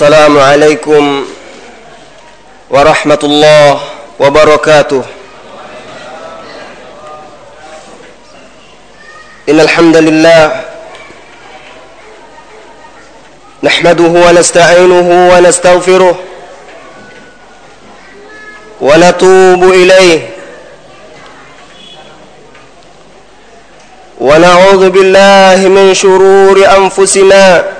السلام عليكم ورحمة الله وبركاته. إن الحمد لله نحمده ونستعينه ونستغفره ونتوب إليه ونعوذ بالله من شرور أنفسنا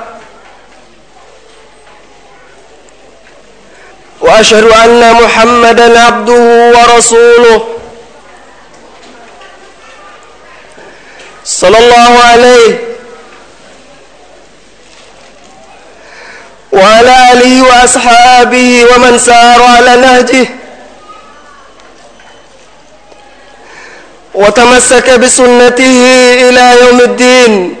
وأشهد أن محمدا عبده ورسوله. صلى الله عليه وعلى آله وأصحابه ومن سار على نهجه وتمسك بسنته إلى يوم الدين.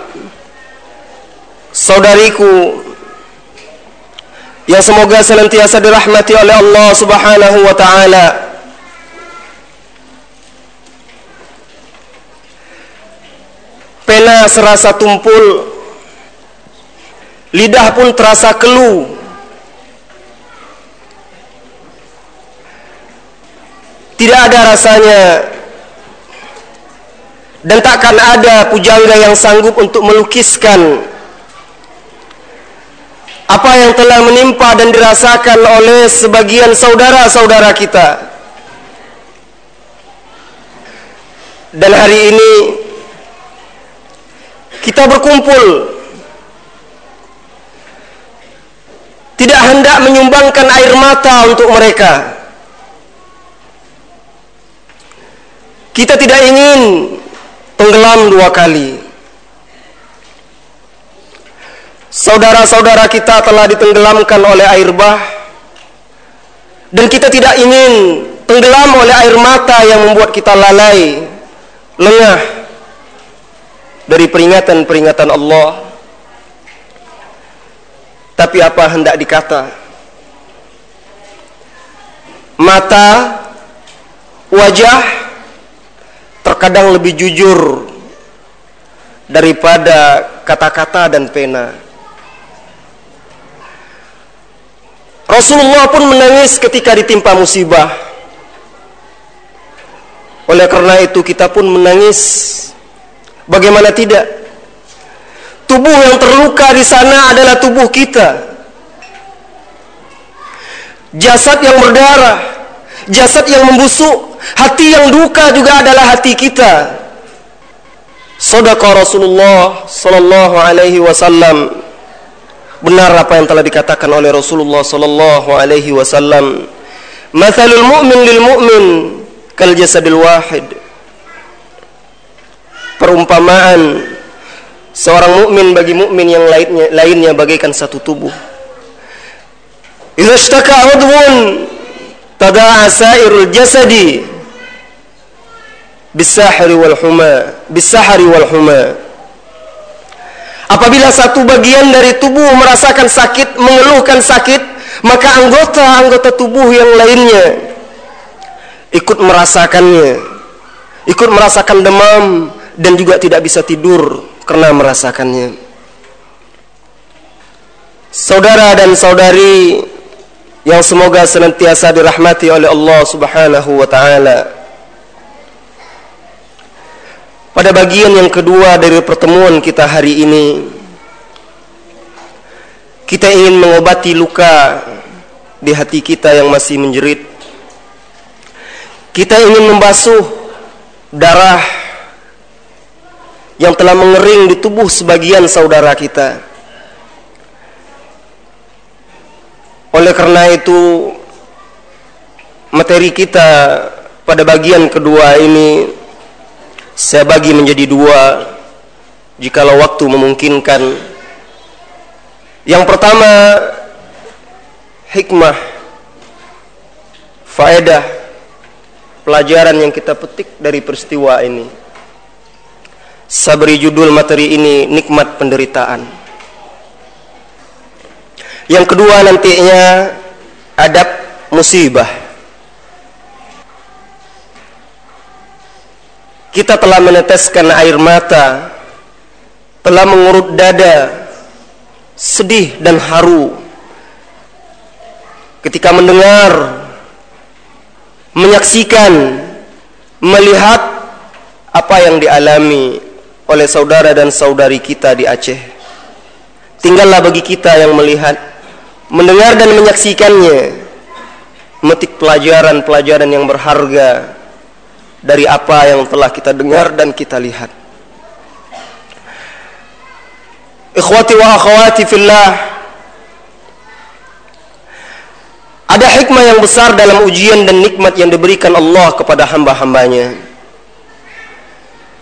saudariku yang semoga senantiasa dirahmati oleh Allah Subhanahu wa taala. Pena serasa tumpul, lidah pun terasa keluh. Tidak ada rasanya dan takkan ada pujangga yang sanggup untuk melukiskan apa yang telah menimpa dan dirasakan oleh sebagian saudara-saudara kita. Dan hari ini kita berkumpul tidak hendak menyumbangkan air mata untuk mereka. Kita tidak ingin tenggelam dua kali. Saudara-saudara kita telah ditenggelamkan oleh air bah dan kita tidak ingin tenggelam oleh air mata yang membuat kita lalai, lengah dari peringatan-peringatan Allah. Tapi apa hendak dikata? Mata, wajah terkadang lebih jujur daripada kata-kata dan pena. Rasulullah pun menangis ketika ditimpa musibah. Oleh karena itu kita pun menangis. Bagaimana tidak? Tubuh yang terluka di sana adalah tubuh kita. Jasad yang berdarah, jasad yang membusuk, hati yang duka juga adalah hati kita. Sadaqah Rasulullah sallallahu alaihi wasallam benar apa yang telah dikatakan oleh Rasulullah sallallahu alaihi wasallam. Mathalul mu'min lil mu'min kal jasadil wahid. Perumpamaan seorang mukmin bagi mukmin yang lainnya lainnya bagaikan satu tubuh. Idza ishtaka udhun tada'a sairul jasadi bisahri wal huma bisahri wal huma Apabila satu bagian dari tubuh merasakan sakit, mengeluhkan sakit, maka anggota-anggota tubuh yang lainnya ikut merasakannya. Ikut merasakan demam dan juga tidak bisa tidur karena merasakannya. Saudara dan saudari yang semoga senantiasa dirahmati oleh Allah Subhanahu wa taala. Pada bagian yang kedua dari pertemuan kita hari ini Kita ingin mengobati luka di hati kita yang masih menjerit. Kita ingin membasuh darah yang telah mengering di tubuh sebagian saudara kita. Oleh karena itu materi kita pada bagian kedua ini saya bagi menjadi dua jikalau waktu memungkinkan. Yang pertama hikmah faedah pelajaran yang kita petik dari peristiwa ini. Saya beri judul materi ini nikmat penderitaan. Yang kedua nantinya adab musibah kita telah meneteskan air mata, telah mengurut dada, sedih dan haru. Ketika mendengar, menyaksikan, melihat apa yang dialami oleh saudara dan saudari kita di Aceh. Tinggallah bagi kita yang melihat, mendengar dan menyaksikannya, memetik pelajaran-pelajaran yang berharga dari apa yang telah kita dengar dan kita lihat. Ikhwati wa akhwati fillah Ada hikmah yang besar dalam ujian dan nikmat yang diberikan Allah kepada hamba-hambanya.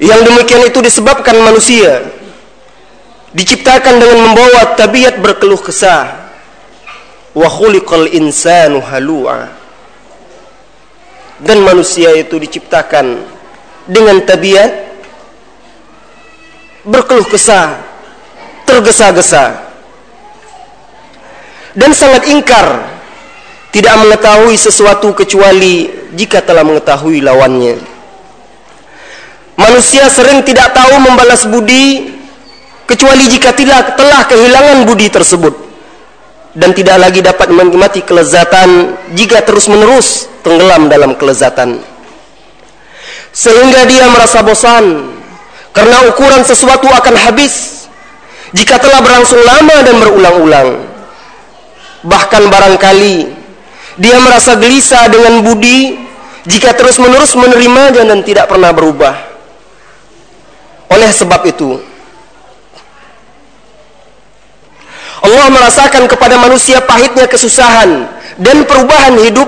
Yang demikian itu disebabkan manusia Diciptakan dengan membawa tabiat berkeluh kesah. Wa khuliqal insanu halu'a dan manusia itu diciptakan dengan tabiat berkeluh kesah, tergesa-gesa dan sangat ingkar tidak mengetahui sesuatu kecuali jika telah mengetahui lawannya. Manusia sering tidak tahu membalas budi kecuali jika telah kehilangan budi tersebut dan tidak lagi dapat menikmati kelezatan jika terus-menerus tenggelam dalam kelezatan. Sehingga dia merasa bosan karena ukuran sesuatu akan habis jika telah berlangsung lama dan berulang-ulang. Bahkan barangkali dia merasa gelisah dengan budi jika terus-menerus menerimanya dan tidak pernah berubah. Oleh sebab itu, Allah merasakan kepada manusia pahitnya kesusahan dan perubahan hidup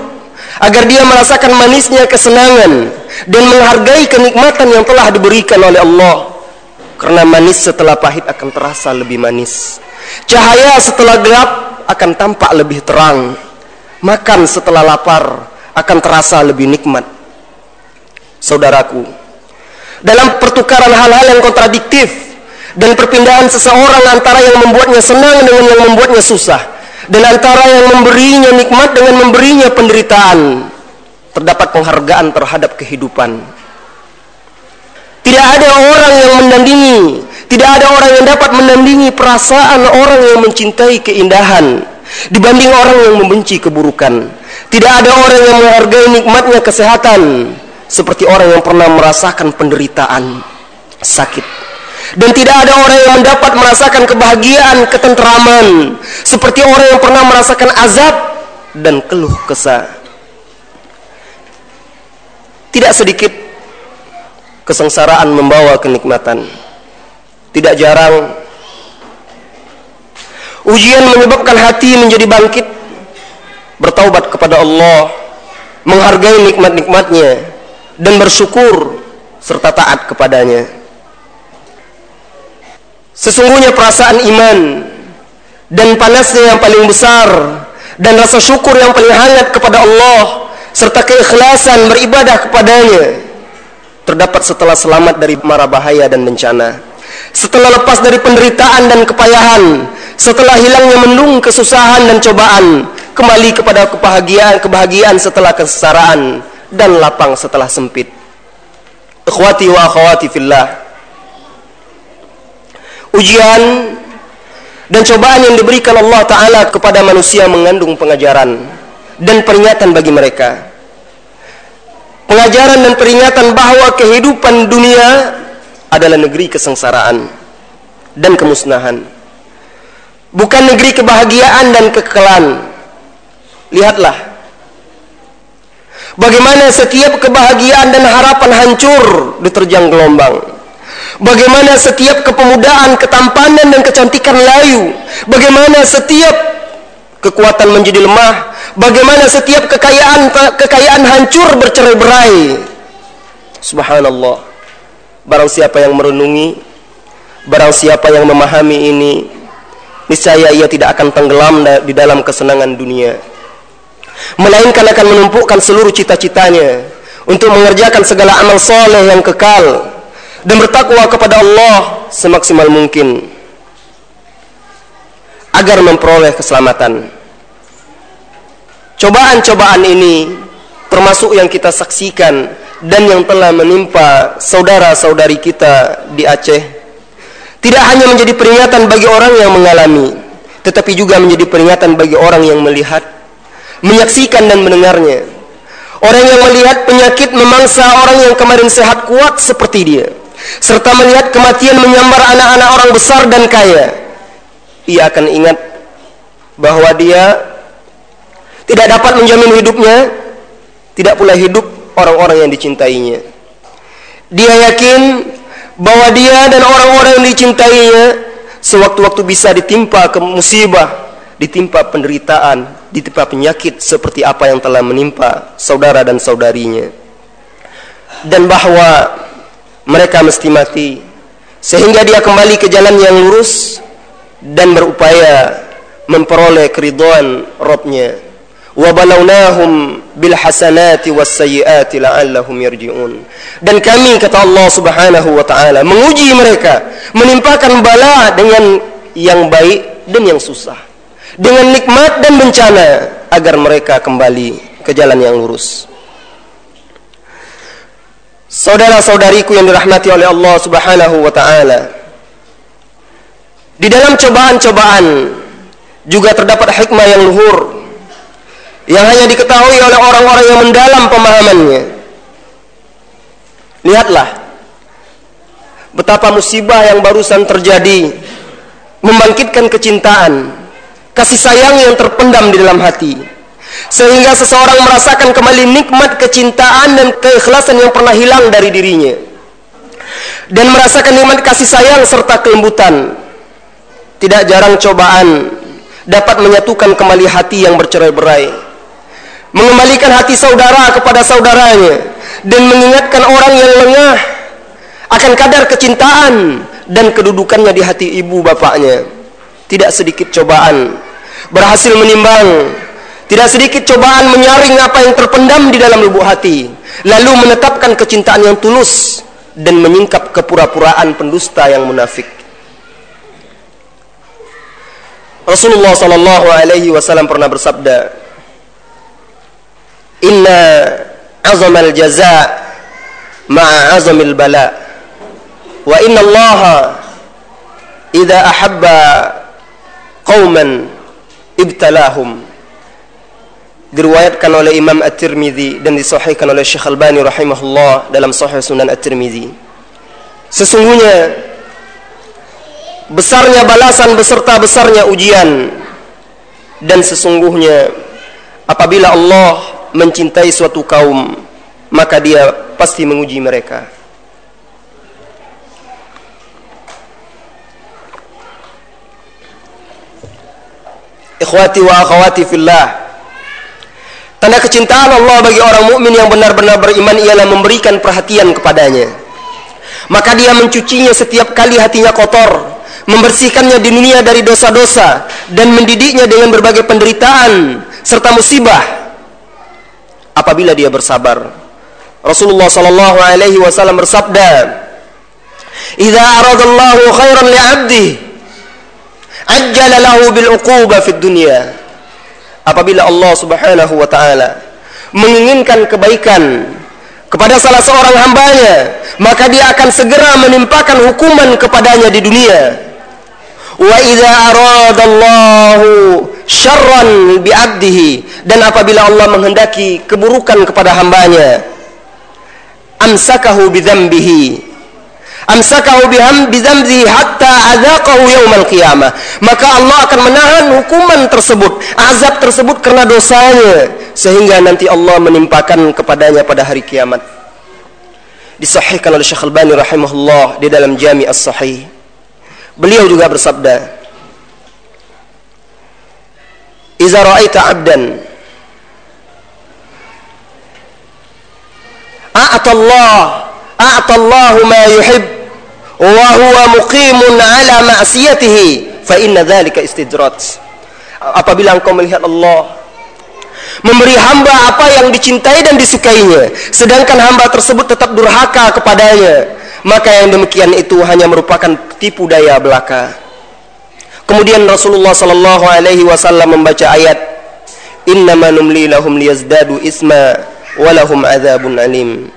agar dia merasakan manisnya kesenangan dan menghargai kenikmatan yang telah diberikan oleh Allah. Karena manis setelah pahit akan terasa lebih manis. Cahaya setelah gelap akan tampak lebih terang. Makan setelah lapar akan terasa lebih nikmat. Saudaraku, dalam pertukaran hal-hal yang kontradiktif dan perpindahan seseorang antara yang membuatnya senang dengan yang membuatnya susah. Dan antara yang memberinya nikmat dengan memberinya penderitaan. Terdapat penghargaan terhadap kehidupan. Tidak ada orang yang mendandingi tidak ada orang yang dapat mendandingi perasaan orang yang mencintai keindahan dibanding orang yang membenci keburukan. Tidak ada orang yang menghargai nikmatnya kesehatan seperti orang yang pernah merasakan penderitaan sakit dan tidak ada orang yang mendapat merasakan kebahagiaan, ketenteraman seperti orang yang pernah merasakan azab dan keluh kesah. Tidak sedikit kesengsaraan membawa kenikmatan. Tidak jarang Ujian menyebabkan hati menjadi bangkit, bertaubat kepada Allah, menghargai nikmat-nikmatnya, dan bersyukur serta taat kepadanya. Sesungguhnya perasaan iman dan panasnya yang paling besar dan rasa syukur yang paling hangat kepada Allah serta keikhlasan beribadah kepadanya terdapat setelah selamat dari mara bahaya dan bencana. Setelah lepas dari penderitaan dan kepayahan, setelah hilangnya mendung kesusahan dan cobaan, kembali kepada kebahagiaan kebahagiaan setelah kesengsaraan dan lapang setelah sempit. Ikhwati wa akhwati fillah. Ujian dan cobaan yang diberikan Allah taala kepada manusia mengandung pengajaran dan peringatan bagi mereka. Pengajaran dan peringatan bahwa kehidupan dunia adalah negeri kesengsaraan dan kemusnahan bukan negeri kebahagiaan dan kekekalan. Lihatlah bagaimana setiap kebahagiaan dan harapan hancur diterjang gelombang. Bagaimana setiap kepemudaan, ketampanan dan kecantikan layu. Bagaimana setiap kekuatan menjadi lemah. Bagaimana setiap kekayaan kekayaan hancur bercerai-berai. Subhanallah. Barang siapa yang merenungi, barang siapa yang memahami ini, niscaya ia tidak akan tenggelam di dalam kesenangan dunia melainkan akan menumpukan seluruh cita-citanya untuk mengerjakan segala amal soleh yang kekal dan bertakwa kepada Allah semaksimal mungkin agar memperoleh keselamatan. Cobaan-cobaan ini termasuk yang kita saksikan dan yang telah menimpa saudara-saudari kita di Aceh. Tidak hanya menjadi peringatan bagi orang yang mengalami, tetapi juga menjadi peringatan bagi orang yang melihat, menyaksikan dan mendengarnya. Orang yang melihat penyakit memangsa orang yang kemarin sehat kuat seperti dia, serta melihat kematian menyambar anak-anak orang besar dan kaya. Ia akan ingat bahwa dia tidak dapat menjamin hidupnya, tidak pula hidup orang-orang yang dicintainya. Dia yakin bahwa dia dan orang-orang yang dicintainya sewaktu-waktu bisa ditimpa ke musibah, ditimpa penderitaan, ditimpa penyakit seperti apa yang telah menimpa saudara dan saudarinya. Dan bahwa mereka mesti mati sehingga dia kembali ke jalan yang lurus dan berupaya memperoleh keridhaan Rabbnya wa balawnahum bil hasanati was sayyiati la'allahum yarji'un. Dan kami kata Allah Subhanahu wa taala menguji mereka menimpakan bala dengan yang baik dan yang susah dengan nikmat dan bencana agar mereka kembali ke jalan yang lurus Saudara-saudariku yang dirahmati oleh Allah Subhanahu wa taala. Di dalam cobaan-cobaan juga terdapat hikmah yang luhur yang hanya diketahui oleh orang-orang yang mendalam pemahamannya. Lihatlah betapa musibah yang barusan terjadi membangkitkan kecintaan, kasih sayang yang terpendam di dalam hati. Sehingga seseorang merasakan kembali nikmat kecintaan dan keikhlasan yang pernah hilang dari dirinya. Dan merasakan nikmat kasih sayang serta kelembutan. Tidak jarang cobaan dapat menyatukan kembali hati yang bercerai-berai mengembalikan hati saudara kepada saudaranya dan mengingatkan orang yang lengah akan kadar kecintaan dan kedudukannya di hati ibu bapaknya tidak sedikit cobaan berhasil menimbang tidak sedikit cobaan menyaring apa yang terpendam di dalam lubuk hati lalu menetapkan kecintaan yang tulus dan menyingkap kepura-puraan pendusta yang munafik. Rasulullah sallallahu alaihi wasallam pernah bersabda inna azamal jaza ma'a azamil bala wa inna allaha idza ahabba qauman ibtalahum diriwayatkan oleh Imam At-Tirmidzi dan disahihkan oleh Syekh Albani rahimahullah dalam Sahih Sunan At-Tirmidzi sesungguhnya besarnya balasan beserta besarnya ujian dan sesungguhnya apabila Allah mencintai suatu kaum maka dia pasti menguji mereka Ikhwati wa akhwati fillah. Tanda kecintaan Allah bagi orang mukmin yang benar-benar beriman ialah memberikan perhatian kepadanya. Maka dia mencucinya setiap kali hatinya kotor, membersihkannya di dunia dari dosa-dosa dan mendidiknya dengan berbagai penderitaan serta musibah apabila dia bersabar. Rasulullah sallallahu alaihi wasallam bersabda, "Idza aradallahu khairan li'abdi, ajjala lahu bil uquba fid dunya." Apabila Allah Subhanahu wa taala menginginkan kebaikan kepada salah seorang hambanya, maka dia akan segera menimpakan hukuman kepadanya di dunia. Wa idza aradallahu syarran bi'abdihi dan apabila Allah menghendaki keburukan kepada hambanya, amsakahu bidzambihi amsakahu biham bidzambihi hatta adzaqahu yaumal qiyamah maka Allah akan menahan hukuman tersebut azab tersebut karena dosanya sehingga nanti Allah menimpakan kepadanya pada hari kiamat. Disahihkan oleh Syekh Al-Bani rahimahullah di dalam Jami' As-Sahih. Beliau juga bersabda, "Idza ra'aita 'abdan a'tallah a'tallahu ma yuhib wa huwa muqimun 'ala ma'siyatihi fa inna dzalika istidraj." Apabila engkau melihat Allah memberi hamba apa yang dicintai dan disukainya sedangkan hamba tersebut tetap durhaka kepadanya maka yang demikian itu hanya merupakan tipu daya belaka kemudian Rasulullah sallallahu alaihi wasallam membaca ayat innama numli lahum liyazdadu isma walahum adzabun alim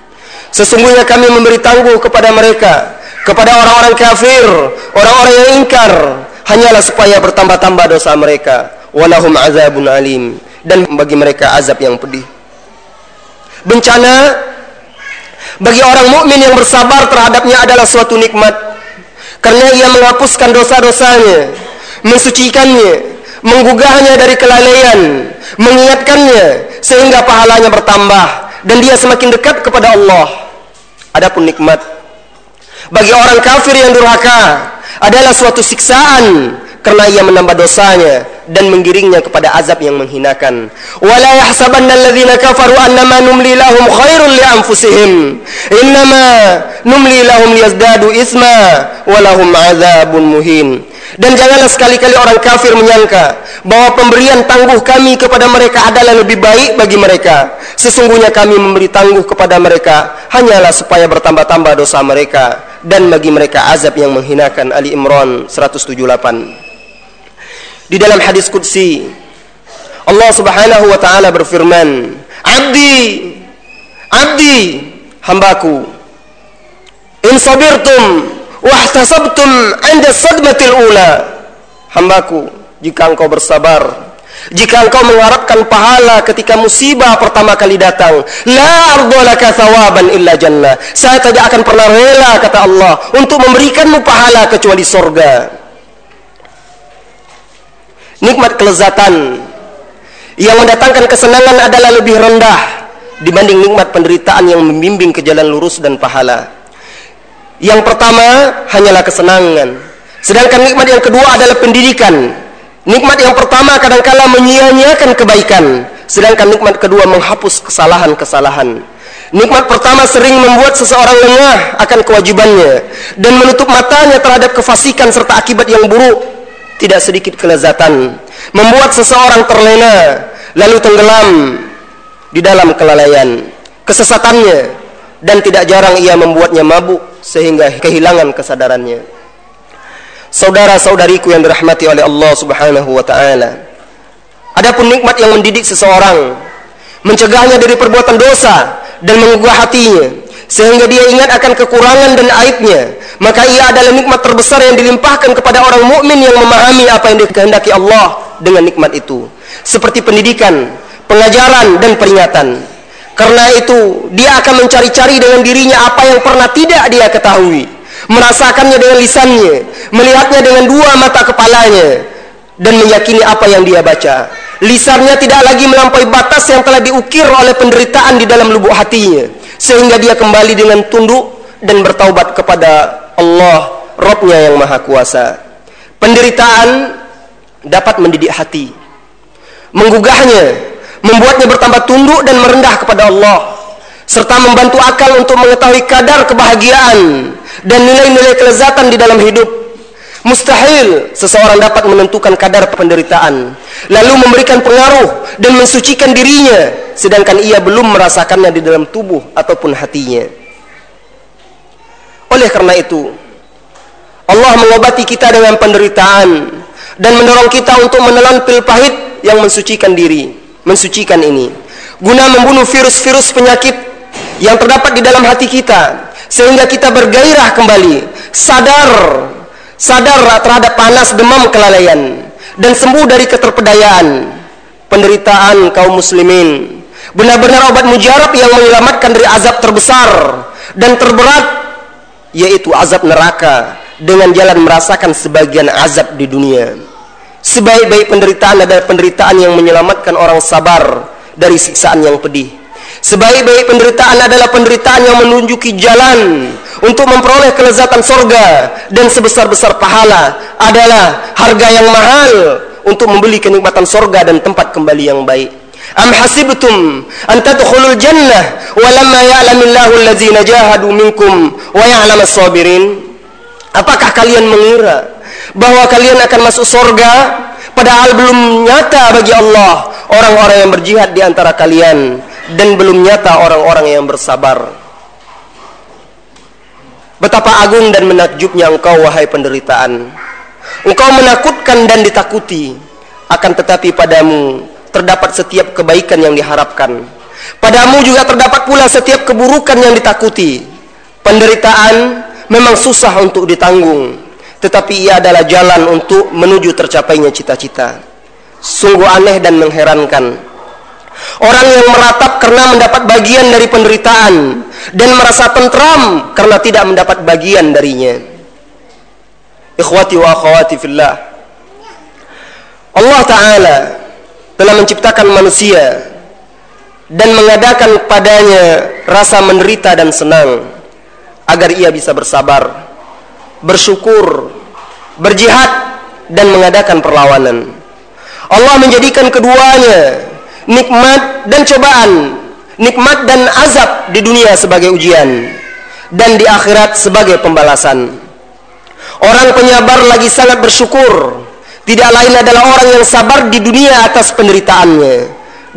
sesungguhnya kami memberi tangguh kepada mereka kepada orang-orang kafir orang-orang yang ingkar hanyalah supaya bertambah-tambah dosa mereka. Walahum azabun alim. Dan bagi mereka azab yang pedih. Bencana bagi orang mukmin yang bersabar terhadapnya adalah suatu nikmat. Karena ia menghapuskan dosa-dosanya, mensucikannya, menggugahnya dari kelalaian, mengingatkannya sehingga pahalanya bertambah dan dia semakin dekat kepada Allah. Adapun nikmat bagi orang kafir yang durhaka adalah suatu siksaan karena ia menambah dosanya dan menggiringnya kepada azab yang menghinakan. Wala yahsabanna alladhina kafaru annama numli lahum khairul li anfusihim. Innama numli lahum liyazdadu isma wa lahum azabun muhin. Dan janganlah sekali-kali orang kafir menyangka bahwa pemberian tangguh kami kepada mereka adalah lebih baik bagi mereka. Sesungguhnya kami memberi tangguh kepada mereka hanyalah supaya bertambah-tambah dosa mereka dan bagi mereka azab yang menghinakan. Ali Imran 178. Di dalam hadis qudsi Allah Subhanahu wa taala berfirman, "Abdi, abdi, hambaku, in sabirtum wahtasabtum 'inda sadmatil ula." Hambaku, jika engkau bersabar jika engkau mengharapkan pahala ketika musibah pertama kali datang, la ardolaka thawaban illa jannah. Saya tidak akan pernah rela kata Allah untuk memberikanmu pahala kecuali surga nikmat kelezatan yang mendatangkan kesenangan adalah lebih rendah dibanding nikmat penderitaan yang membimbing ke jalan lurus dan pahala. Yang pertama hanyalah kesenangan, sedangkan nikmat yang kedua adalah pendidikan. Nikmat yang pertama kadangkala menyia-nyiakan kebaikan, sedangkan nikmat kedua menghapus kesalahan-kesalahan. Nikmat pertama sering membuat seseorang lengah akan kewajibannya dan menutup matanya terhadap kefasikan serta akibat yang buruk tidak sedikit kelezatan membuat seseorang terlena lalu tenggelam di dalam kelalaian kesesatannya dan tidak jarang ia membuatnya mabuk sehingga kehilangan kesadarannya. Saudara-saudariku yang dirahmati oleh Allah Subhanahu wa taala adapun nikmat yang mendidik seseorang mencegahnya dari perbuatan dosa dan menggugah hatinya sehingga dia ingat akan kekurangan dan aibnya. Maka ia adalah nikmat terbesar yang dilimpahkan kepada orang mukmin yang memahami apa yang dikehendaki Allah dengan nikmat itu. Seperti pendidikan pengajaran dan peringatan. Karena itu dia akan mencari-cari dengan dirinya apa yang pernah tidak dia ketahui. Merasakannya dengan lisannya melihatnya dengan dua mata kepalanya dan meyakini apa yang dia baca. Lisannya tidak lagi melampaui batas yang telah diukir oleh penderitaan di dalam lubuk hatinya sehingga dia kembali dengan tunduk dan bertaubat kepada Allah Robnya yang maha kuasa. Penderitaan dapat mendidik hati. Menggugahnya, membuatnya bertambah tunduk dan merendah kepada Allah, serta membantu akal untuk mengetahui kadar kebahagiaan dan nilai-nilai kelezatan di dalam hidup Mustahil seseorang dapat menentukan kadar penderitaan lalu memberikan pengaruh dan mensucikan dirinya sedangkan ia belum merasakannya di dalam tubuh ataupun hatinya. Oleh karena itu, Allah mengobati kita dengan penderitaan dan mendorong kita untuk menelan pil pahit yang mensucikan diri, mensucikan ini, guna membunuh virus-virus penyakit yang terdapat di dalam hati kita sehingga kita bergairah kembali, sadar sadar terhadap panas demam kelalaian dan sembuh dari keterpedayaan penderitaan kaum muslimin. Benar-benar obat mujarab yang menyelamatkan dari azab terbesar dan terberat yaitu azab neraka dengan jalan merasakan sebagian azab di dunia. Sebaik-baik penderitaan adalah penderitaan yang menyelamatkan orang sabar dari siksaan yang pedih sebaik-baik penderitaan adalah penderitaan yang menunjuki jalan untuk memperoleh kelezatan sorga dan sebesar-besar pahala adalah harga yang mahal untuk membeli kenikmatan sorga dan tempat kembali yang baik. Am hasibtum an tadkhulul jannah wa lamma ya'lamillahu allazina jahadu minkum wa ya'lamas sabirin? Apakah kalian mengira bahwa kalian akan masuk sorga padahal belum nyata bagi Allah orang-orang yang berjihad di antara kalian dan belum nyata orang-orang yang bersabar? Betapa agung dan menakjubnya engkau wahai penderitaan. Engkau menakutkan dan ditakuti. Akan tetapi padamu terdapat setiap kebaikan yang diharapkan. Padamu juga terdapat pula setiap keburukan yang ditakuti. Penderitaan memang susah untuk ditanggung. Tetapi ia adalah jalan untuk menuju tercapainya cita-cita. Sungguh aneh dan mengherankan Orang yang meratap karena mendapat bagian dari penderitaan dan merasa tentram karena tidak mendapat bagian darinya. Ikhwati wa akhwati fillah. Allah Ta'ala telah menciptakan manusia dan mengadakan padanya rasa menderita dan senang agar ia bisa bersabar, bersyukur, berjihad dan mengadakan perlawanan. Allah menjadikan keduanya nikmat dan cobaan, nikmat dan azab di dunia sebagai ujian dan di akhirat sebagai pembalasan. Orang penyabar lagi sangat bersyukur. Tidak lain adalah orang yang sabar di dunia atas penderitaannya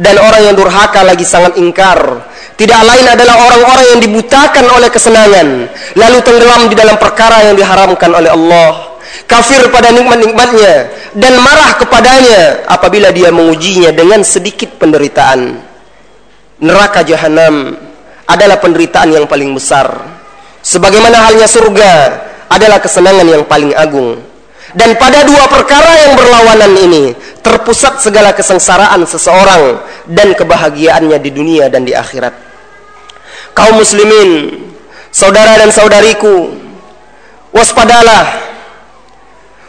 dan orang yang durhaka lagi sangat ingkar. Tidak lain adalah orang-orang yang dibutakan oleh kesenangan lalu tenggelam di dalam perkara yang diharamkan oleh Allah kafir pada nikmat-nikmatnya dan marah kepadanya apabila dia mengujinya dengan sedikit penderitaan. Neraka jahanam adalah penderitaan yang paling besar. Sebagaimana halnya surga adalah kesenangan yang paling agung. Dan pada dua perkara yang berlawanan ini terpusat segala kesengsaraan seseorang dan kebahagiaannya di dunia dan di akhirat. Kaum muslimin, saudara dan saudariku, waspadalah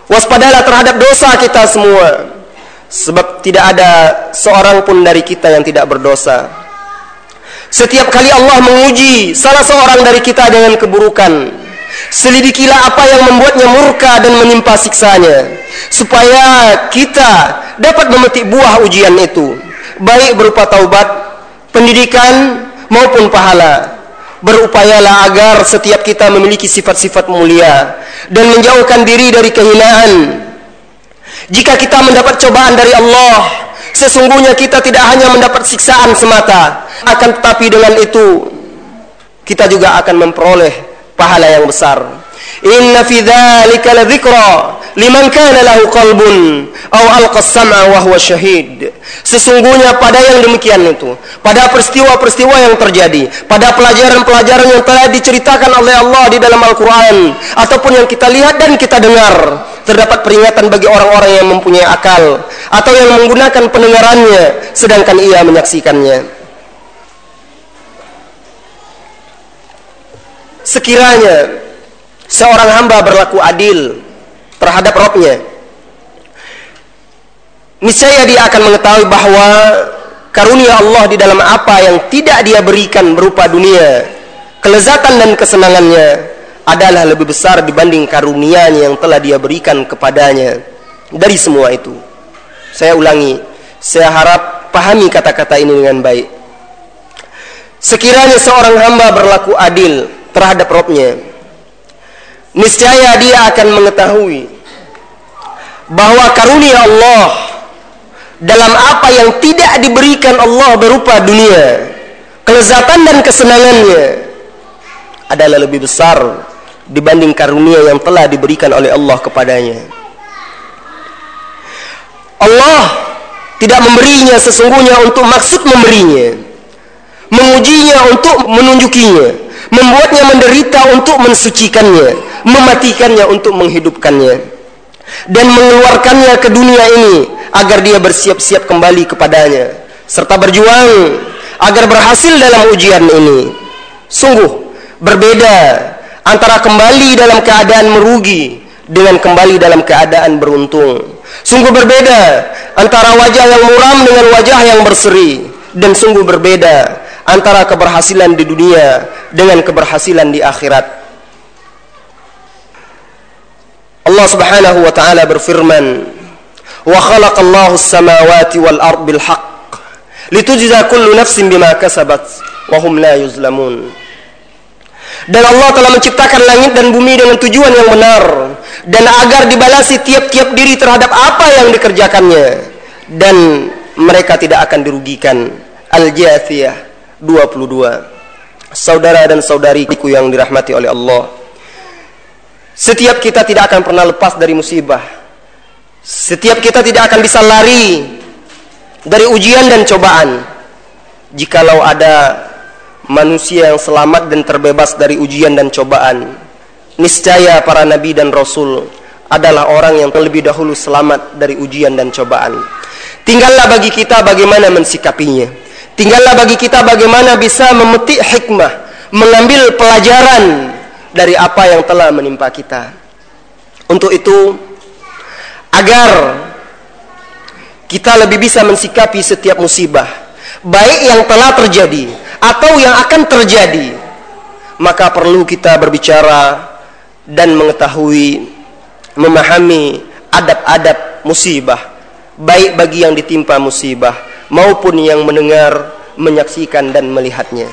Waspadalah terhadap dosa kita semua. Sebab tidak ada seorang pun dari kita yang tidak berdosa. Setiap kali Allah menguji salah seorang dari kita dengan keburukan, selidikilah apa yang membuatnya murka dan menimpa siksanya, supaya kita dapat memetik buah ujian itu, baik berupa taubat, pendidikan maupun pahala berupayalah agar setiap kita memiliki sifat-sifat mulia dan menjauhkan diri dari kehinaan. Jika kita mendapat cobaan dari Allah, sesungguhnya kita tidak hanya mendapat siksaan semata, akan tetapi dengan itu kita juga akan memperoleh pahala yang besar. Inna fi dzalika ladzikra liman kana lahu qalbun aw alqa sam'a wa huwa syahid. Sesungguhnya pada yang demikian itu, pada peristiwa-peristiwa yang terjadi, pada pelajaran-pelajaran yang telah diceritakan oleh Allah di dalam Al-Qur'an ataupun yang kita lihat dan kita dengar, terdapat peringatan bagi orang-orang yang mempunyai akal atau yang menggunakan pendengarannya sedangkan ia menyaksikannya. Sekiranya seorang hamba berlaku adil terhadap Robnya niscaya dia akan mengetahui bahwa karunia Allah di dalam apa yang tidak dia berikan berupa dunia kelezatan dan kesenangannya adalah lebih besar dibanding karunia yang telah dia berikan kepadanya dari semua itu saya ulangi Saya harap pahami kata-kata ini dengan baik. Sekiranya seorang hamba berlaku adil terhadap Robnya, niscaya dia akan mengetahui bahwa karunia Allah dalam apa yang tidak diberikan Allah berupa dunia, kelezatan dan kesenangannya adalah lebih besar dibanding karunia yang telah diberikan oleh Allah kepadanya. Allah tidak memberinya sesungguhnya untuk maksud memberinya mengujinya untuk menunjukinya membuatnya menderita untuk mensucikannya mematikannya untuk menghidupkannya dan mengeluarkannya ke dunia ini agar dia bersiap-siap kembali kepadanya serta berjuang agar berhasil dalam ujian ini sungguh berbeda antara kembali dalam keadaan merugi dengan kembali dalam keadaan beruntung Sungguh berbeda antara wajah yang muram dengan wajah yang berseri dan sungguh berbeda antara keberhasilan di dunia dengan keberhasilan di akhirat. Allah Subhanahu wa taala berfirman, "Wa khalaqallahu as-samawati wal ard bil haqq litujza kullu nafsin bima kasabat wa hum la yuzlamun." Dan Allah telah menciptakan langit dan bumi dengan tujuan yang benar dan agar dibalasi tiap-tiap diri terhadap apa yang dikerjakannya dan mereka tidak akan dirugikan. Al-Jathiyah 22. Saudara dan saudariku yang dirahmati oleh Allah. Setiap kita tidak akan pernah lepas dari musibah. Setiap kita tidak akan bisa lari dari ujian dan cobaan. Jikalau ada manusia yang selamat dan terbebas dari ujian dan cobaan, niscaya para nabi dan rasul adalah orang yang terlebih dahulu selamat dari ujian dan cobaan. Tinggallah bagi kita bagaimana mensikapinya. Tinggallah bagi kita bagaimana bisa memetik hikmah, mengambil pelajaran dari apa yang telah menimpa kita. Untuk itu, agar kita lebih bisa mensikapi setiap musibah, baik yang telah terjadi atau yang akan terjadi, maka perlu kita berbicara dan mengetahui memahami adab-adab musibah baik bagi yang ditimpa musibah maupun yang mendengar menyaksikan dan melihatnya